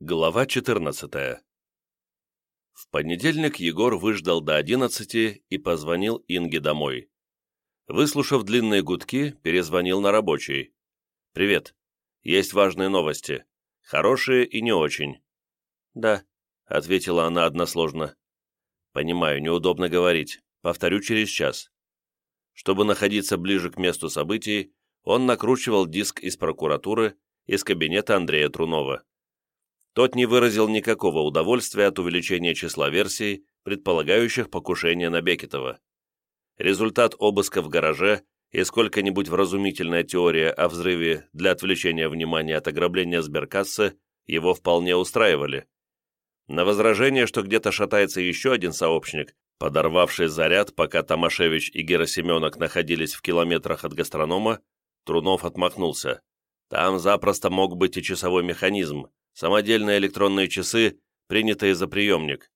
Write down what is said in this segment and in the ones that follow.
Глава 14 В понедельник Егор выждал до 11 и позвонил Инге домой. Выслушав длинные гудки, перезвонил на рабочий. «Привет. Есть важные новости. Хорошие и не очень». «Да», — ответила она односложно. «Понимаю, неудобно говорить. Повторю через час». Чтобы находиться ближе к месту событий, он накручивал диск из прокуратуры, из кабинета Андрея Трунова. Тот не выразил никакого удовольствия от увеличения числа версий, предполагающих покушение на Бекетова. Результат обыска в гараже и сколько-нибудь вразумительная теория о взрыве для отвлечения внимания от ограбления сберкассы его вполне устраивали. На возражение, что где-то шатается еще один сообщник, подорвавший заряд, пока Томашевич и Герасименок находились в километрах от гастронома, Трунов отмахнулся. Там запросто мог быть и часовой механизм, самодельные электронные часы, принятые за приемник.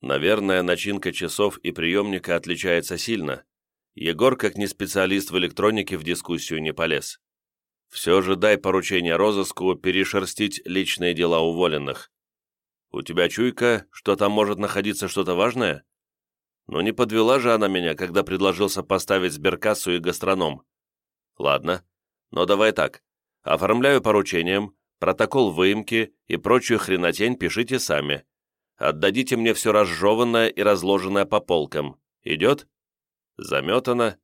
Наверное, начинка часов и приемника отличается сильно. Егор, как не специалист в электронике, в дискуссию не полез. Все же дай поручение розыску перешерстить личные дела уволенных. У тебя чуйка, что там может находиться что-то важное? Но не подвела же она меня, когда предложил сопоставить сберкассу и гастроном. Ладно, но давай так. Оформляю поручением, Протокол выемки и прочую хренотень пишите сами. Отдадите мне все разжеванное и разложенное по полкам. Идет? Заметано.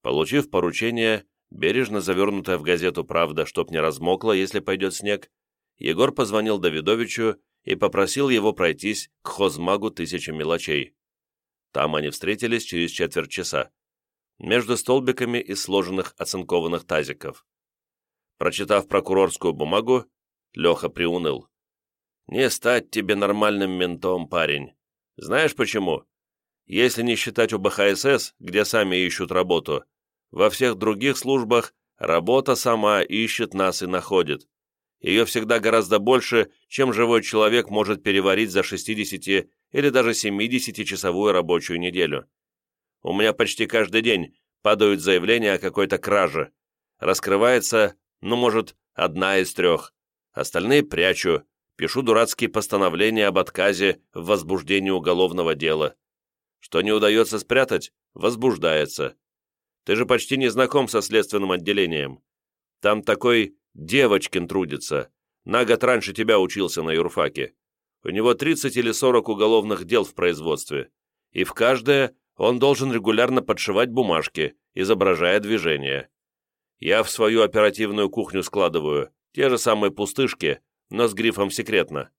Получив поручение, бережно завернутое в газету «Правда», чтоб не размокло, если пойдет снег, Егор позвонил Давидовичу и попросил его пройтись к хозмагу тысячи мелочей. Там они встретились через четверть часа, между столбиками из сложенных оцинкованных тазиков. Прочитав прокурорскую бумагу, Леха приуныл. «Не стать тебе нормальным ментом, парень. Знаешь почему? Если не считать УБХСС, где сами ищут работу, во всех других службах работа сама ищет нас и находит. Ее всегда гораздо больше, чем живой человек может переварить за 60 или даже 70-часовую рабочую неделю. У меня почти каждый день падают заявления о какой-то краже. Раскрывается ну, может, одна из трех. Остальные прячу, пишу дурацкие постановления об отказе в возбуждении уголовного дела. Что не удается спрятать, возбуждается. Ты же почти не знаком со следственным отделением. Там такой Девочкин трудится. На год раньше тебя учился на юрфаке. У него 30 или 40 уголовных дел в производстве. И в каждое он должен регулярно подшивать бумажки, изображая движения. Я в свою оперативную кухню складываю те же самые пустышки, но с грифом «секретно».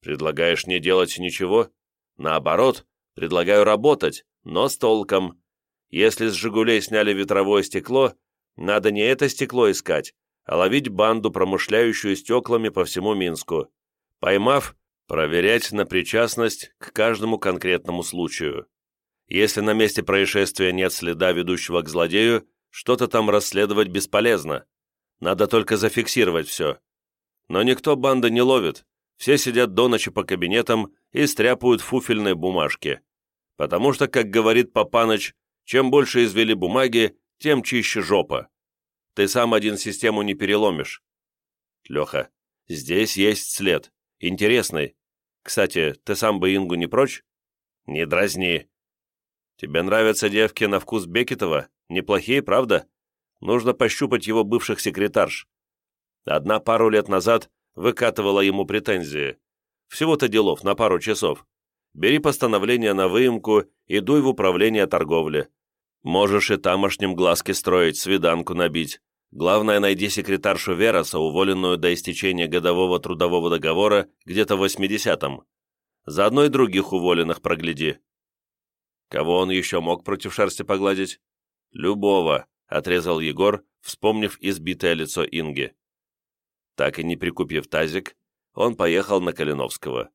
Предлагаешь не делать ничего? Наоборот, предлагаю работать, но с толком. Если с «Жигулей» сняли ветровое стекло, надо не это стекло искать, а ловить банду, промышляющую стеклами по всему Минску. Поймав, проверять на причастность к каждому конкретному случаю. Если на месте происшествия нет следа, ведущего к злодею, что-то там расследовать бесполезно. Надо только зафиксировать все. Но никто банды не ловит. Все сидят до ночи по кабинетам и стряпают фуфельные бумажки. Потому что, как говорит Папаныч, чем больше извели бумаги, тем чище жопа. Ты сам один систему не переломишь. Леха, здесь есть след. Интересный. Кстати, ты сам бы Ингу не прочь? Не дразни. Тебе нравятся девки на вкус Бекетова? Неплохие, правда? Нужно пощупать его бывших секретарш. Одна пару лет назад выкатывала ему претензии. Всего-то делов на пару часов. Бери постановление на выемку и дуй в управление торговли. Можешь и тамошним глазки строить, свиданку набить. Главное, найди секретаршу Вероса, уволенную до истечения годового трудового договора где-то в 80-м. Заодно и других уволенных прогляди. Кого он еще мог против шерсти погладить? «Любого», — отрезал Егор, вспомнив избитое лицо Инги. Так и не прикупив тазик, он поехал на Калиновского.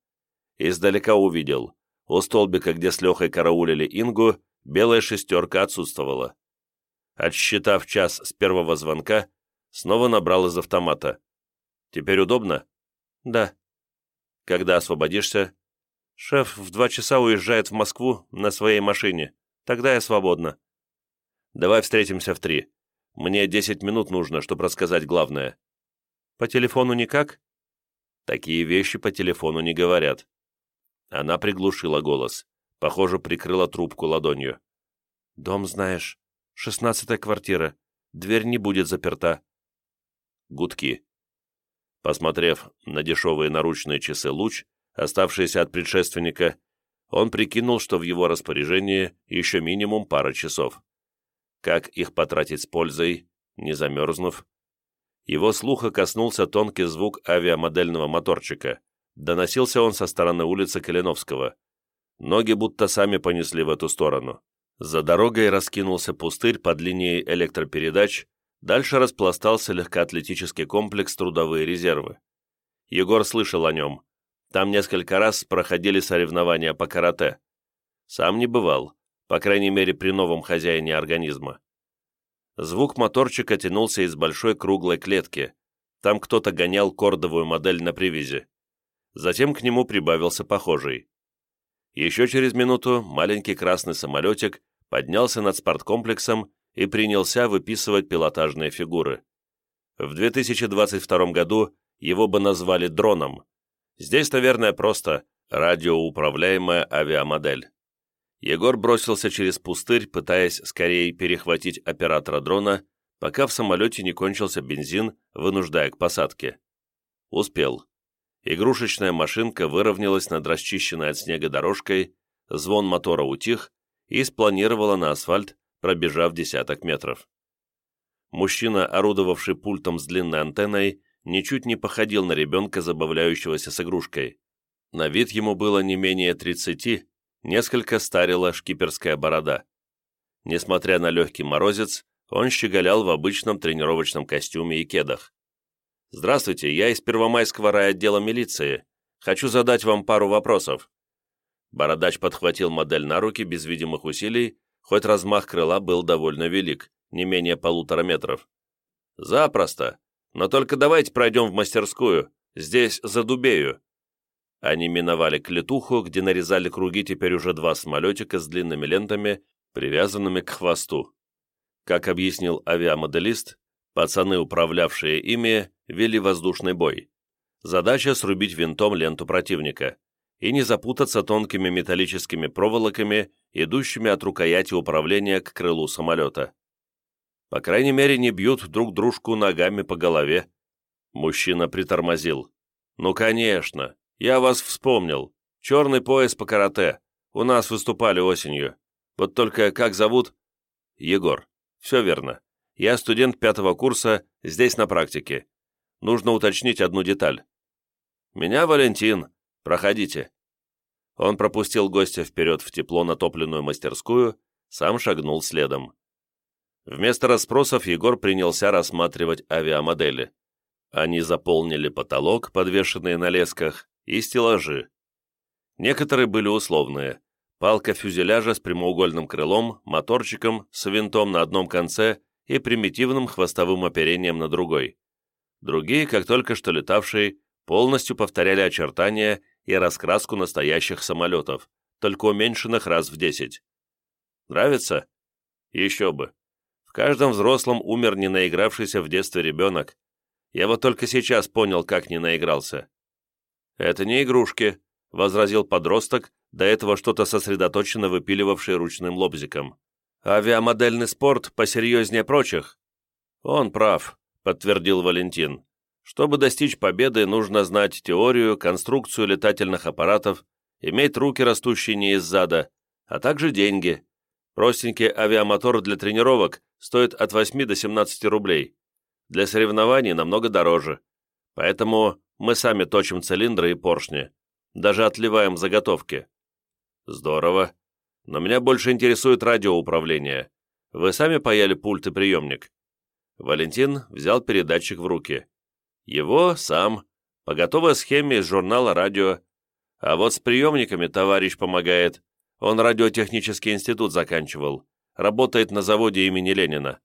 Издалека увидел. У столбика, где с Лехой караулили Ингу, белая шестерка отсутствовала. Отсчитав час с первого звонка, снова набрал из автомата. «Теперь удобно?» «Да». «Когда освободишься?» «Шеф в два часа уезжает в Москву на своей машине. Тогда я свободна». Давай встретимся в три. Мне десять минут нужно, чтобы рассказать главное». «По телефону никак?» Такие вещи по телефону не говорят. Она приглушила голос. Похоже, прикрыла трубку ладонью. «Дом знаешь. Шестнадцатая квартира. Дверь не будет заперта». Гудки. Посмотрев на дешевые наручные часы «Луч», оставшиеся от предшественника, он прикинул, что в его распоряжении еще минимум пара часов. Как их потратить с пользой, не замерзнув? Его слуха коснулся тонкий звук авиамодельного моторчика. Доносился он со стороны улицы Калиновского. Ноги будто сами понесли в эту сторону. За дорогой раскинулся пустырь под линией электропередач, дальше распластался легкоатлетический комплекс «Трудовые резервы». Егор слышал о нем. Там несколько раз проходили соревнования по карате. Сам не бывал, по крайней мере при новом хозяине организма. Звук моторчика тянулся из большой круглой клетки. Там кто-то гонял кордовую модель на привязи. Затем к нему прибавился похожий. Еще через минуту маленький красный самолетик поднялся над спорткомплексом и принялся выписывать пилотажные фигуры. В 2022 году его бы назвали дроном. Здесь, наверное, просто радиоуправляемая авиамодель. Егор бросился через пустырь, пытаясь скорее перехватить оператора дрона, пока в самолете не кончился бензин, вынуждая к посадке. Успел. Игрушечная машинка выровнялась над расчищенной от снега дорожкой, звон мотора утих и спланировала на асфальт, пробежав десяток метров. Мужчина, орудовавший пультом с длинной антенной, ничуть не походил на ребенка, забавляющегося с игрушкой. На вид ему было не менее тридцати, несколько старила шкиперская борода. Несмотря на легкий морозец, он щеголял в обычном тренировочном костюме и кедах. «Здравствуйте, я из Первомайского райотдела милиции. Хочу задать вам пару вопросов». Бородач подхватил модель на руки без видимых усилий, хоть размах крыла был довольно велик, не менее полутора метров. «Запросто. Но только давайте пройдем в мастерскую. Здесь задубею. Они миновали клетуху, где нарезали круги теперь уже два самолетика с длинными лентами, привязанными к хвосту. Как объяснил авиамоделист, пацаны, управлявшие ими, вели воздушный бой. Задача – срубить винтом ленту противника и не запутаться тонкими металлическими проволоками, идущими от рукояти управления к крылу самолета. По крайней мере, не бьют друг дружку ногами по голове. Мужчина притормозил. «Ну, конечно, «Я вас вспомнил. Черный пояс по карате. У нас выступали осенью. Вот только как зовут?» «Егор. Все верно. Я студент пятого курса, здесь на практике. Нужно уточнить одну деталь». «Меня Валентин. Проходите». Он пропустил гостя вперед в тепло натопленную мастерскую, сам шагнул следом. Вместо расспросов Егор принялся рассматривать авиамодели. Они заполнили потолок, подвешенный на лесках, и стеллажи. Некоторые были условные. Палка фюзеляжа с прямоугольным крылом, моторчиком, с винтом на одном конце и примитивным хвостовым оперением на другой. Другие, как только что летавшие, полностью повторяли очертания и раскраску настоящих самолетов, только уменьшенных раз в десять. Нравится? Еще бы. В каждом взрослом умер не наигравшийся в детстве ребенок. Я вот только сейчас понял, как не наигрался. «Это не игрушки», — возразил подросток, до этого что-то сосредоточенно выпиливавший ручным лобзиком. «Авиамодельный спорт посерьезнее прочих». «Он прав», — подтвердил Валентин. «Чтобы достичь победы, нужно знать теорию, конструкцию летательных аппаратов, иметь руки, растущие не из зада, а также деньги. Простенький авиамотор для тренировок стоит от 8 до 17 рублей. Для соревнований намного дороже. Поэтому мы сами точим цилиндры и поршни, даже отливаем заготовки. Здорово. Но меня больше интересует радиоуправление. Вы сами паяли пульт и приемник? Валентин взял передатчик в руки. Его сам, по готовой схеме из журнала «Радио». А вот с приемниками товарищ помогает. Он радиотехнический институт заканчивал. Работает на заводе имени Ленина.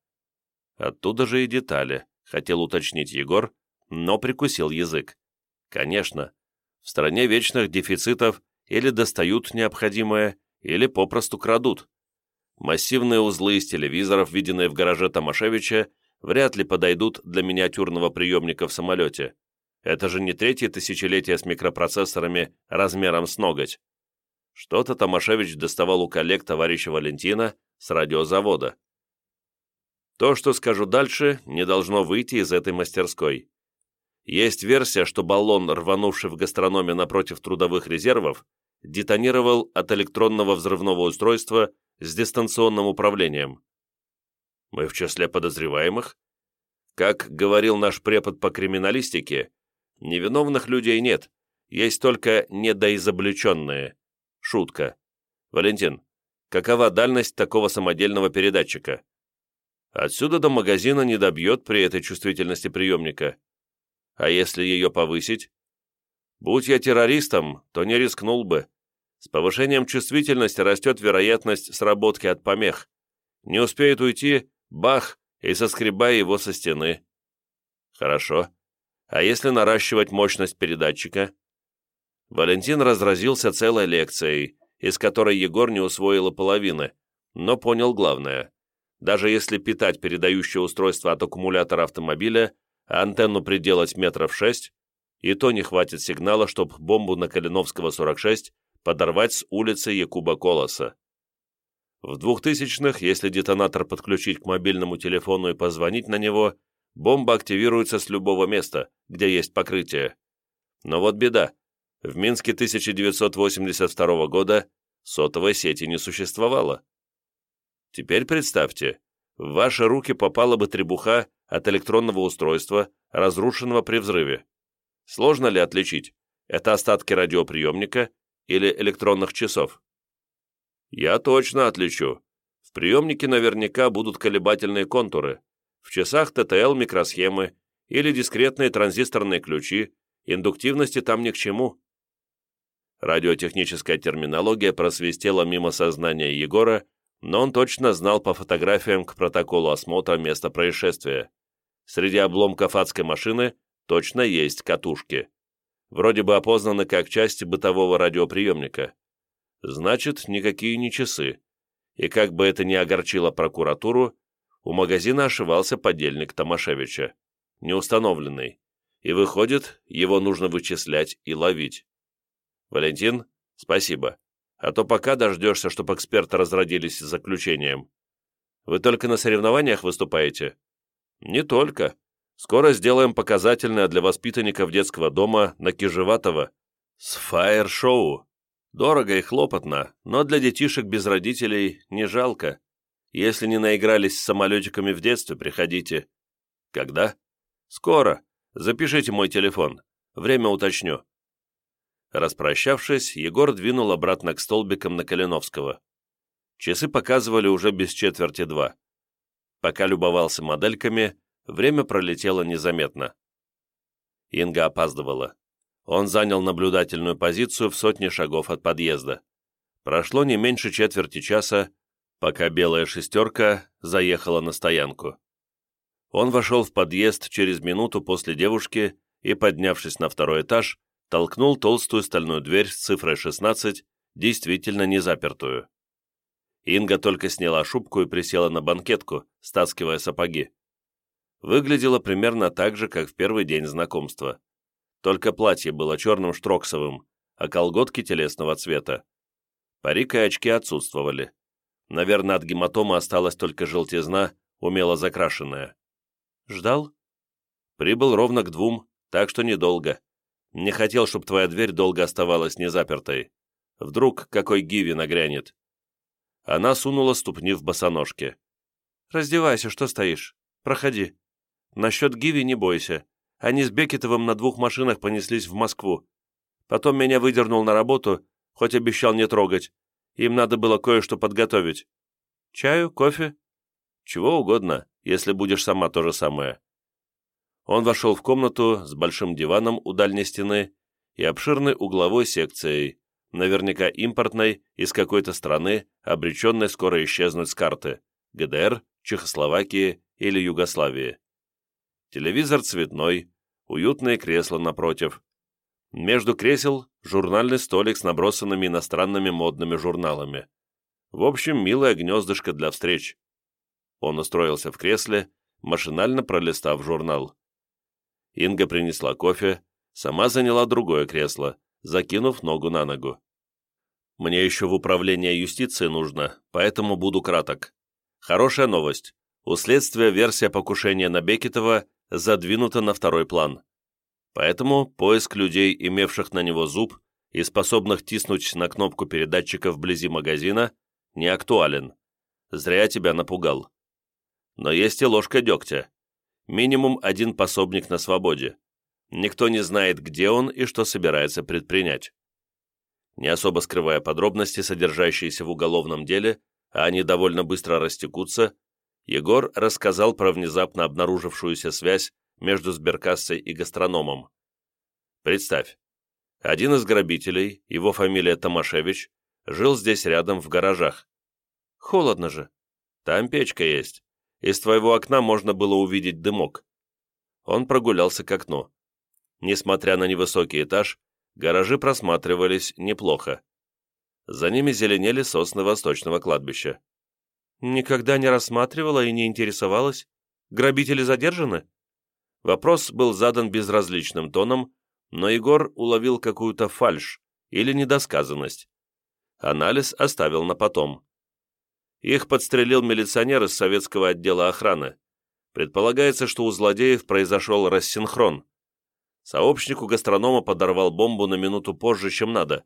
Оттуда же и детали, хотел уточнить Егор, но прикусил язык. Конечно, в стране вечных дефицитов или достают необходимое, или попросту крадут. Массивные узлы из телевизоров, виденные в гараже Томашевича, вряд ли подойдут для миниатюрного приемника в самолете. Это же не третье тысячелетие с микропроцессорами размером с ноготь. Что-то Томашевич доставал у коллег товарища Валентина с радиозавода. То, что скажу дальше, не должно выйти из этой мастерской. Есть версия, что баллон, рванувший в гастрономе напротив трудовых резервов, детонировал от электронного взрывного устройства с дистанционным управлением. Мы в числе подозреваемых? Как говорил наш препод по криминалистике, невиновных людей нет, есть только недоизобличенные. Шутка. Валентин, какова дальность такого самодельного передатчика? Отсюда до магазина не добьет при этой чувствительности приемника. А если ее повысить? Будь я террористом, то не рискнул бы. С повышением чувствительности растет вероятность сработки от помех. Не успеет уйти, бах, и соскребай его со стены. Хорошо. А если наращивать мощность передатчика? Валентин разразился целой лекцией, из которой Егор не усвоил половины, но понял главное. Даже если питать передающее устройство от аккумулятора автомобиля, антенну приделать метров шесть, и то не хватит сигнала, чтобы бомбу на Калиновского 46 подорвать с улицы Якуба Колоса. В 2000-х, если детонатор подключить к мобильному телефону и позвонить на него, бомба активируется с любого места, где есть покрытие. Но вот беда. В Минске 1982 года сотовой сети не существовало. Теперь представьте, в ваши руки попала бы требуха от электронного устройства, разрушенного при взрыве. Сложно ли отличить, это остатки радиоприемника или электронных часов? Я точно отличу. В приемнике наверняка будут колебательные контуры, в часах ТТЛ микросхемы или дискретные транзисторные ключи, индуктивности там ни к чему. Радиотехническая терминология просвистела мимо сознания Егора, но он точно знал по фотографиям к протоколу осмотра места происшествия. Среди обломков адской машины точно есть катушки. Вроде бы опознаны как части бытового радиоприемника. Значит, никакие не часы. И как бы это ни огорчило прокуратуру, у магазина ошивался подельник Томашевича, неустановленный. И выходит, его нужно вычислять и ловить. «Валентин, спасибо. А то пока дождешься, чтобы эксперты разродились заключением. Вы только на соревнованиях выступаете?» «Не только. Скоро сделаем показательное для воспитанников детского дома на с фаер-шоу. Дорого и хлопотно, но для детишек без родителей не жалко. Если не наигрались с самолетиками в детстве, приходите. Когда? Скоро. Запишите мой телефон. Время уточню. Распрощавшись, Егор двинул обратно к столбикам на Калиновского. Часы показывали уже без четверти два. Пока любовался модельками, время пролетело незаметно. Инга опаздывала. Он занял наблюдательную позицию в сотне шагов от подъезда. Прошло не меньше четверти часа, пока белая шестерка заехала на стоянку. Он вошел в подъезд через минуту после девушки и, поднявшись на второй этаж, толкнул толстую стальную дверь с цифрой 16, действительно не запертую. Инга только сняла шубку и присела на банкетку, стаскивая сапоги. Выглядела примерно так же, как в первый день знакомства. Только платье было черным штроксовым, а колготки телесного цвета. Парик и очки отсутствовали. Наверное, от гематомы осталась только желтизна, умело закрашенная. «Ждал?» «Прибыл ровно к двум, так что недолго. Не хотел, чтобы твоя дверь долго оставалась незапертой. Вдруг какой гиви нагрянет». Она сунула ступни в босоножки. «Раздевайся, что стоишь? Проходи. Насчет гиви не бойся. Они с Бекетовым на двух машинах понеслись в Москву. Потом меня выдернул на работу, хоть обещал не трогать. Им надо было кое-что подготовить. Чаю, кофе? Чего угодно, если будешь сама то же самое. Он вошел в комнату с большим диваном у дальней стены и обширной угловой секцией, наверняка импортной, из какой-то страны, обреченной скоро исчезнуть с карты, ГДР, Чехословакии или Югославии. Телевизор цветной, уютное кресло напротив. Между кресел журнальный столик с набросанными иностранными модными журналами. В общем, милое гнездышко для встреч. Он устроился в кресле, машинально пролистав журнал. Инга принесла кофе, Сама заняла другое кресло, закинув ногу на ногу. Мне еще в управление юстиции нужно, поэтому буду краток. Хорошая новость. У следствия версия покушения на Бекетова задвинута на второй план. Поэтому поиск людей, имевших на него зуб и способных тиснуть на кнопку передатчика вблизи магазина, не актуален. Зря тебя напугал. Но есть и ложка дегтя. Минимум один пособник на свободе. Никто не знает, где он и что собирается предпринять. Не особо скрывая подробности, содержащиеся в уголовном деле, а они довольно быстро растекутся, Егор рассказал про внезапно обнаружившуюся связь между сберкассой и гастрономом. Представь, один из грабителей, его фамилия Томашевич, жил здесь рядом в гаражах. Холодно же. Там печка есть. Из твоего окна можно было увидеть дымок. Он прогулялся к окну. Несмотря на невысокий этаж, гаражи просматривались неплохо. За ними зеленели сосны восточного кладбища. Никогда не рассматривала и не интересовалась. Грабители задержаны? Вопрос был задан безразличным тоном, но Егор уловил какую-то фальшь или недосказанность. Анализ оставил на потом. Их подстрелил милиционер из советского отдела охраны. Предполагается, что у злодеев произошел рассинхрон. Сообщнику гастронома подорвал бомбу на минуту позже, чем надо.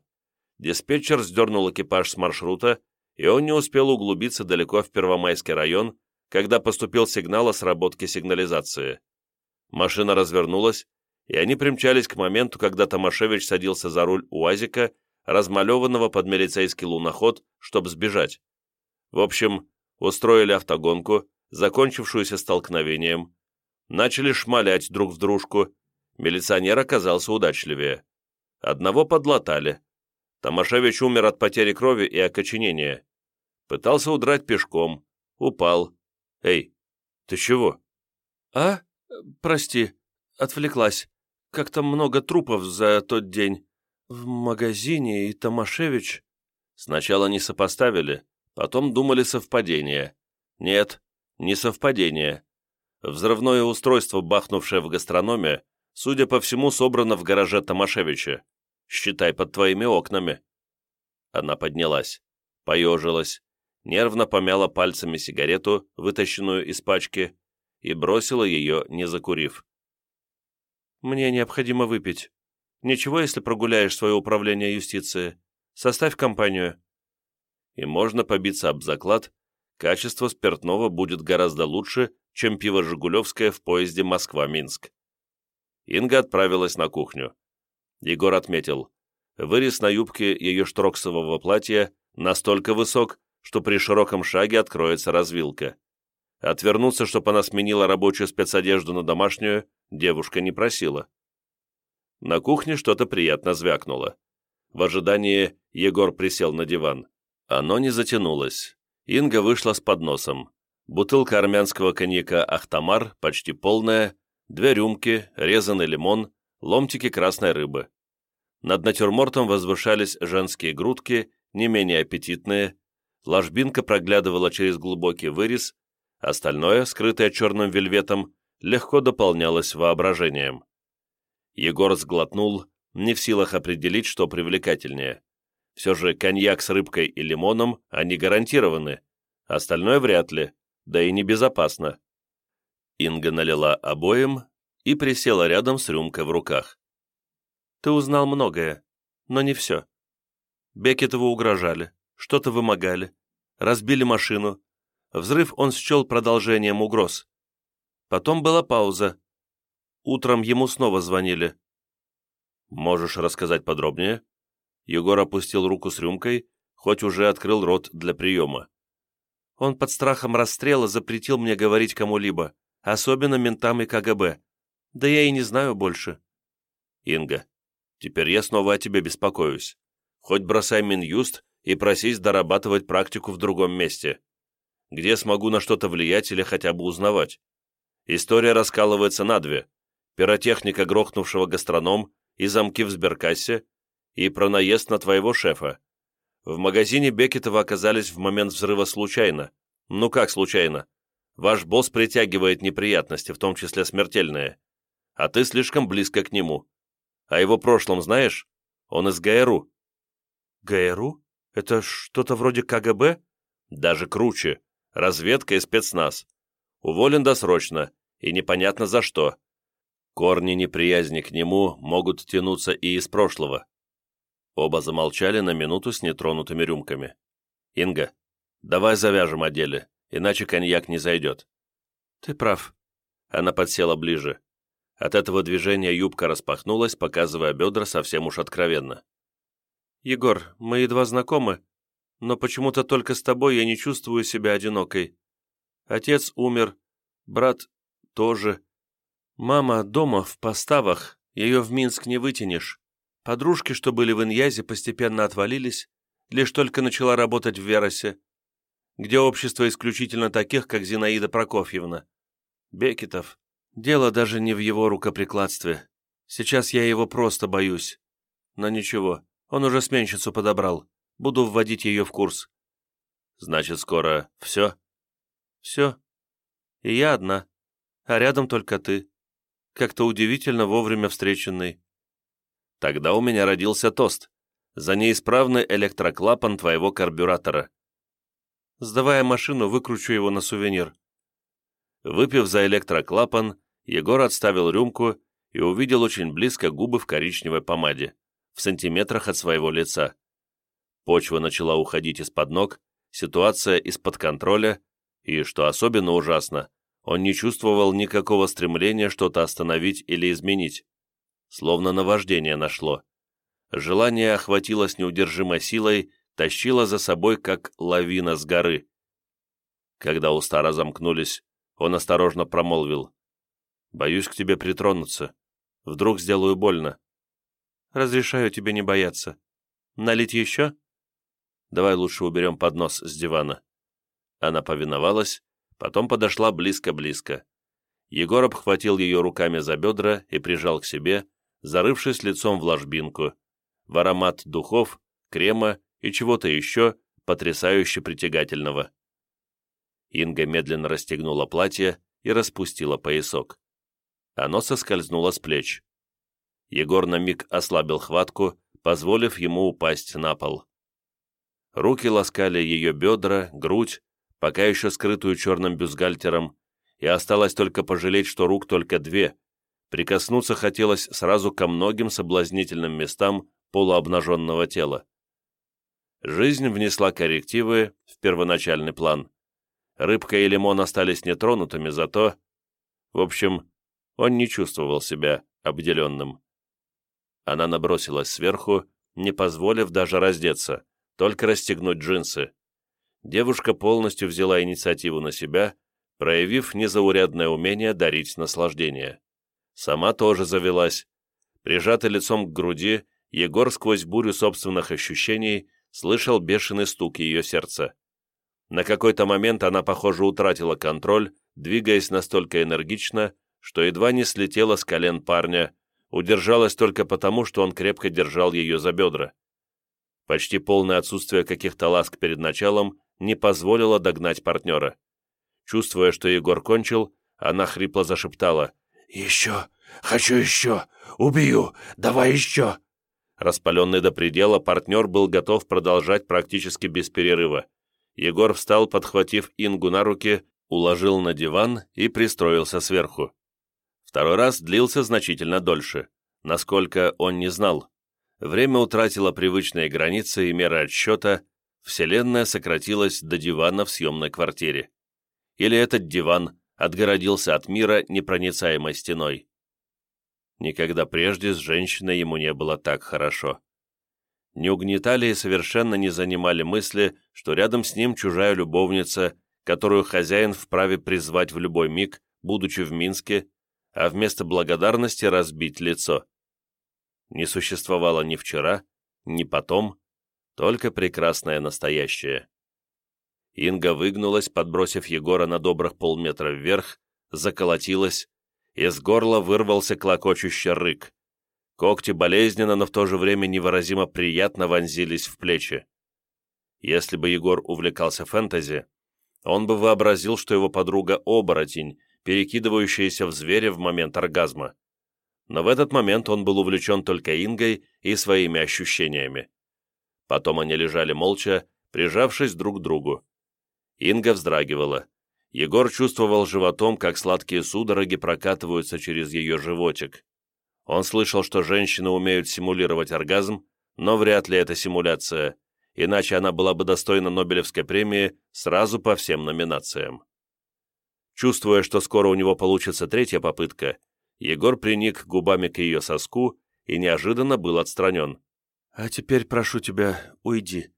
Диспетчер сдернул экипаж с маршрута, и он не успел углубиться далеко в Первомайский район, когда поступил сигнал о сработке сигнализации. Машина развернулась, и они примчались к моменту, когда Томашевич садился за руль УАЗика, размалеванного под милицейский луноход, чтобы сбежать. В общем, устроили автогонку, закончившуюся столкновением, начали шмалять друг в дружку, милиционер оказался удачливее. Одного подлатали. Томашевич умер от потери крови и окоченения. Пытался удрать пешком, упал. Эй, ты чего? А? Прости, отвлеклась. Как-то много трупов за тот день. В магазине и Томашевич... Сначала не сопоставили, потом думали совпадение. Нет, не совпадение. Взрывное устройство, бахнувшее в гастрономе, судя по всему, собрано в гараже Томашевича. Считай под твоими окнами. Она поднялась, поежилась, нервно помяла пальцами сигарету, вытащенную из пачки, и бросила ее, не закурив. «Мне необходимо выпить. Ничего, если прогуляешь свое управление юстиции. Составь компанию». И можно побиться об заклад, качество спиртного будет гораздо лучше, чем пиво «Жигулевское» в поезде Москва-Минск. Инга отправилась на кухню. Егор отметил, вырез на юбке ее штроксового платья настолько высок, что при широком шаге откроется развилка. Отвернуться, чтобы она сменила рабочую спецодежду на домашнюю, девушка не просила. На кухне что-то приятно звякнуло. В ожидании Егор присел на диван. Оно не затянулось. Инга вышла с подносом. Бутылка армянского коньяка «Ахтамар» почти полная, две рюмки, резанный лимон, ломтики красной рыбы. Над натюрмортом возвышались женские грудки, не менее аппетитные, ложбинка проглядывала через глубокий вырез, остальное, скрытое черным вельветом, легко дополнялось воображением. Егор сглотнул, не в силах определить, что привлекательнее. Все же коньяк с рыбкой и лимоном, они гарантированы, остальное вряд ли, да и небезопасно. Инга налила обоим и присела рядом с рюмкой в руках. «Ты узнал многое, но не все. Бекетову угрожали, что-то вымогали, разбили машину. Взрыв он счел продолжением угроз. Потом была пауза. Утром ему снова звонили. «Можешь рассказать подробнее?» Егор опустил руку с рюмкой, хоть уже открыл рот для приема. Он под страхом расстрела запретил мне говорить кому-либо, особенно ментам и КГБ. Да я и не знаю больше. Инга, теперь я снова о тебе беспокоюсь. Хоть бросай Минюст и просись дорабатывать практику в другом месте. Где смогу на что-то влиять или хотя бы узнавать? История раскалывается на две. Пиротехника, грохнувшего гастроном, и замки в сберкассе, и про наезд на твоего шефа. В магазине Бекетова оказались в момент взрыва случайно. Ну как случайно? Ваш босс притягивает неприятности, в том числе смертельные. А ты слишком близко к нему. О его прошлом знаешь? Он из ГРУ». ГРУ? Это что-то вроде КГБ? Даже круче. Разведка и спецназ. Уволен досрочно, и непонятно за что. Корни неприязни к нему могут тянуться и из прошлого. Оба замолчали на минуту с нетронутыми рюмками. «Инга, давай завяжем о деле, иначе коньяк не зайдет». «Ты прав». Она подсела ближе. От этого движения юбка распахнулась, показывая бедра совсем уж откровенно. «Егор, мы едва знакомы, но почему-то только с тобой я не чувствую себя одинокой. Отец умер, брат тоже. Мама дома, в поставах, ее в Минск не вытянешь. Подружки, что были в Иньязе, постепенно отвалились, лишь только начала работать в Веросе, где общество исключительно таких, как Зинаида Прокофьевна. Бекетов. Дело даже не в его рукоприкладстве. Сейчас я его просто боюсь. Но ничего, он уже сменщицу подобрал. Буду вводить ее в курс. Значит, скоро все? Все. И я одна. А рядом только ты как-то удивительно вовремя встреченный. Тогда у меня родился тост за неисправный электроклапан твоего карбюратора. Сдавая машину, выкручу его на сувенир. Выпив за электроклапан, Егор отставил рюмку и увидел очень близко губы в коричневой помаде, в сантиметрах от своего лица. Почва начала уходить из-под ног, ситуация из-под контроля, и, что особенно ужасно, он не чувствовал никакого стремления что-то остановить или изменить. Словно наваждение нашло. Желание охватило с неудержимой силой, тащило за собой, как лавина с горы. Когда уста разомкнулись, он осторожно промолвил. «Боюсь к тебе притронуться. Вдруг сделаю больно». «Разрешаю тебе не бояться. Налить еще?» «Давай лучше уберем поднос с дивана». Она повиновалась, потом подошла близко-близко. Егор обхватил ее руками за бедра и прижал к себе, зарывшись лицом в ложбинку, в аромат духов, крема и чего-то еще потрясающе притягательного. Инга медленно расстегнула платье и распустила поясок. Оно соскользнуло с плеч. Егор на миг ослабил хватку, позволив ему упасть на пол. Руки ласкали ее бедра, грудь, пока еще скрытую черным бюстгальтером, и осталось только пожалеть, что рук только две. Прикоснуться хотелось сразу ко многим соблазнительным местам полуобнаженного тела. Жизнь внесла коррективы в первоначальный план. Рыбка и лимон остались нетронутыми, зато... В общем, он не чувствовал себя обделенным. Она набросилась сверху, не позволив даже раздеться, только расстегнуть джинсы девушка полностью взяла инициативу на себя, проявив незаурядное умение дарить наслаждение. Сама тоже завелась. Прижатый лицом к груди, Егор сквозь бурю собственных ощущений слышал бешеный стук ее сердца. На какой-то момент она, похоже, утратила контроль, двигаясь настолько энергично, что едва не слетела с колен парня, удержалась только потому, что он крепко держал ее за бедра. Почти полное отсутствие каких-то ласк перед началом не позволила догнать партнера. Чувствуя, что Егор кончил, она хрипло зашептала. «Еще! Хочу еще! Убью! Давай еще!» Распаленный до предела, партнер был готов продолжать практически без перерыва. Егор встал, подхватив Ингу на руки, уложил на диван и пристроился сверху. Второй раз длился значительно дольше, насколько он не знал. Время утратило привычные границы и меры отсчета, Вселенная сократилась до дивана в съемной квартире. Или этот диван отгородился от мира непроницаемой стеной. Никогда прежде с женщиной ему не было так хорошо. Не угнетали и совершенно не занимали мысли, что рядом с ним чужая любовница, которую хозяин вправе призвать в любой миг, будучи в Минске, а вместо благодарности разбить лицо. Не существовало ни вчера, ни потом, только прекрасное настоящее. Инга выгнулась, подбросив Егора на добрых полметра вверх, заколотилась, из горла вырвался клокочущий рык. Когти болезненно, но в то же время невыразимо приятно вонзились в плечи. Если бы Егор увлекался фэнтези, он бы вообразил, что его подруга — оборотень, перекидывающаяся в зверя в момент оргазма. но в этот момент он был увлечен только Ингой и своими ощущениями. Потом они лежали молча, прижавшись друг к другу. Инга вздрагивала. Егор чувствовал животом, как сладкие судороги прокатываются через ее животик. Он слышал, что женщины умеют симулировать оргазм, но вряд ли это симуляция, иначе она была бы достойна Нобелевской премии сразу по всем номинациям. Чувствуя, что скоро у него получится третья попытка, Егор приник губами к ее соску и неожиданно был отстранен. «А теперь прошу тебя, уйди.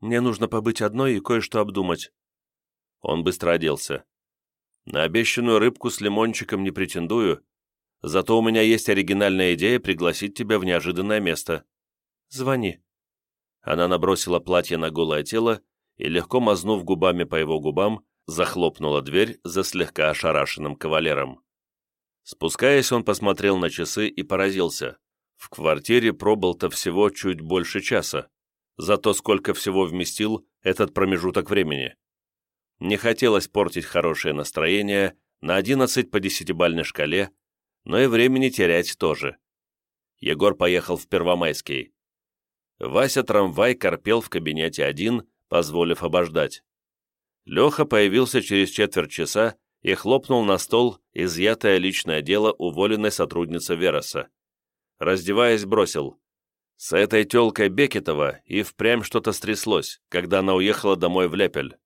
Мне нужно побыть одной и кое-что обдумать». Он быстро оделся. «На обещанную рыбку с лимончиком не претендую, зато у меня есть оригинальная идея пригласить тебя в неожиданное место. Звони». Она набросила платье на голое тело и, легко мазнув губами по его губам, захлопнула дверь за слегка ошарашенным кавалером. Спускаясь, он посмотрел на часы и поразился. В квартире пробыл-то всего чуть больше часа. Зато сколько всего вместил этот промежуток времени. Не хотелось портить хорошее настроение на 11 по десятибальной шкале, но и времени терять тоже. Егор поехал в Первомайский. Вася трамвай корпел в кабинете один, позволив обождать. Леха появился через четверть часа и хлопнул на стол изъятое личное дело уволенной сотрудницы Вероса. Раздеваясь, бросил. С этой тёлкой Бекетова и впрямь что-то стряслось, когда она уехала домой в Лепель.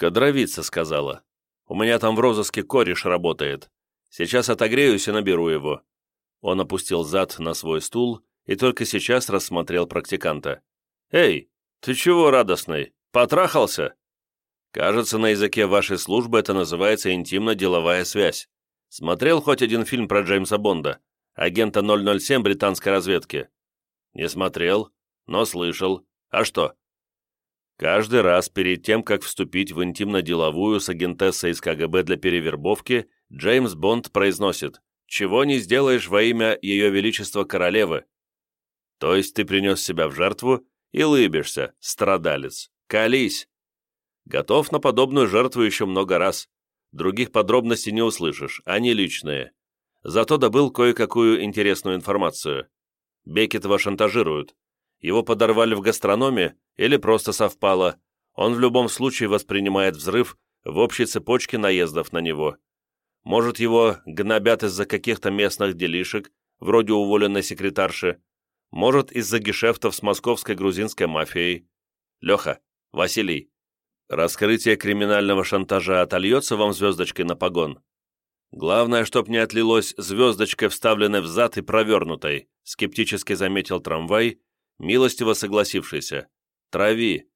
Кадровица сказала. «У меня там в розыске кореш работает. Сейчас отогреюсь и наберу его». Он опустил зад на свой стул и только сейчас рассмотрел практиканта. «Эй, ты чего радостный? Потрахался?» «Кажется, на языке вашей службы это называется интимно-деловая связь. Смотрел хоть один фильм про Джеймса Бонда, агента 007 британской разведки?» «Не смотрел, но слышал. А что?» Каждый раз перед тем, как вступить в интимно-деловую с агентессой из КГБ для перевербовки, Джеймс Бонд произносит «Чего не сделаешь во имя Ее Величества Королевы?» То есть ты принес себя в жертву и лыбишься, страдалец. Колись! Готов на подобную жертву еще много раз. Других подробностей не услышишь, они личные. Зато добыл кое-какую интересную информацию. Бекетова шантажируют. Его подорвали в гастрономе или просто совпало. Он в любом случае воспринимает взрыв в общей цепочке наездов на него. Может, его гнобят из-за каких-то местных делишек, вроде уволенной секретарши, может, из-за гешефтов с московской грузинской мафией. Леха, Василий, раскрытие криминального шантажа отольется вам звездочкой на погон? Главное, чтоб не отлилось звездочкой, вставленной в зад и провернутой, скептически заметил трамвай, милостиво согласившийся. Трави.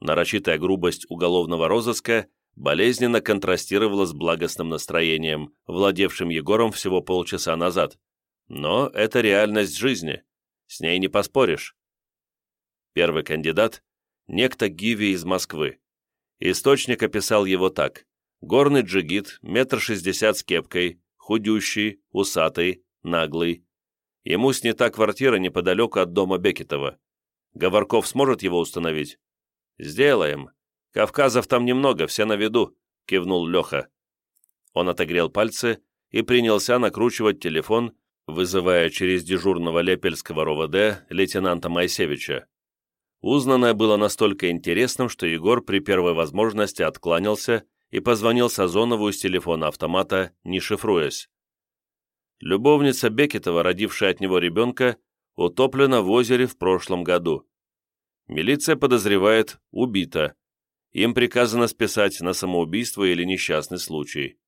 Нарочитая грубость уголовного розыска болезненно контрастировала с благостным настроением, владевшим Егором всего полчаса назад. Но это реальность жизни. С ней не поспоришь. Первый кандидат – некто Гиви из Москвы. Источник описал его так. Горный джигит, метр шестьдесят с кепкой, худющий, усатый, наглый. Ему снята квартира неподалеку от дома Бекетова. Говорков сможет его установить? «Сделаем. Кавказов там немного, все на виду», — кивнул Леха. Он отогрел пальцы и принялся накручивать телефон, вызывая через дежурного Лепельского РОВД лейтенанта Майсевича. Узнанное было настолько интересным, что Егор при первой возможности откланялся и позвонил Сазонову из телефона автомата, не шифруясь. Любовница Бекетова, родившая от него ребенка, утоплена в озере в прошлом году. Милиция подозревает, убита. Им приказано списать на самоубийство или несчастный случай.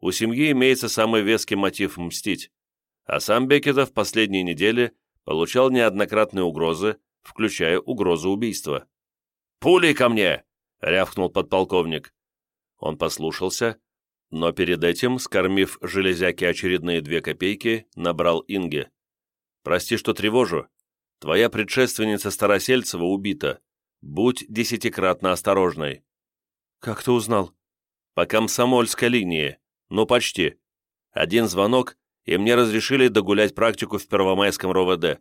У семьи имеется самый веский мотив мстить а сам Бекетов в последние недели получал неоднократные угрозы, включая угрозу убийства. «Пули ко мне!» — рявкнул подполковник. Он послушался, но перед этим, скормив железяки очередные две копейки, набрал Инге. «Прости, что тревожу. Твоя предшественница Старосельцева убита. Будь десятикратно осторожной». «Как ты узнал?» «По комсомольской линии. Ну, почти. Один звонок, и мне разрешили догулять практику в Первомайском РОВД.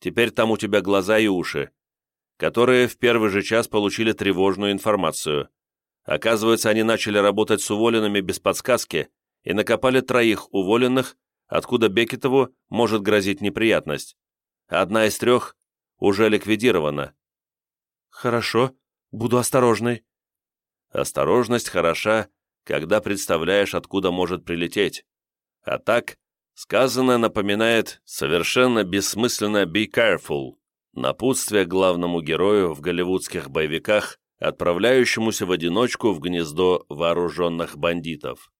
Теперь там у тебя глаза и уши, которые в первый же час получили тревожную информацию. Оказывается, они начали работать с уволенными без подсказки и накопали троих уволенных, откуда Бекетову может грозить неприятность. Одна из трех уже ликвидирована. Хорошо, буду осторожной. Осторожность хороша, когда представляешь, откуда может прилететь. А так, сказанное напоминает совершенно бессмысленно «be careful», напутствие главному герою в голливудских боевиках, отправляющемуся в одиночку в гнездо вооруженных бандитов.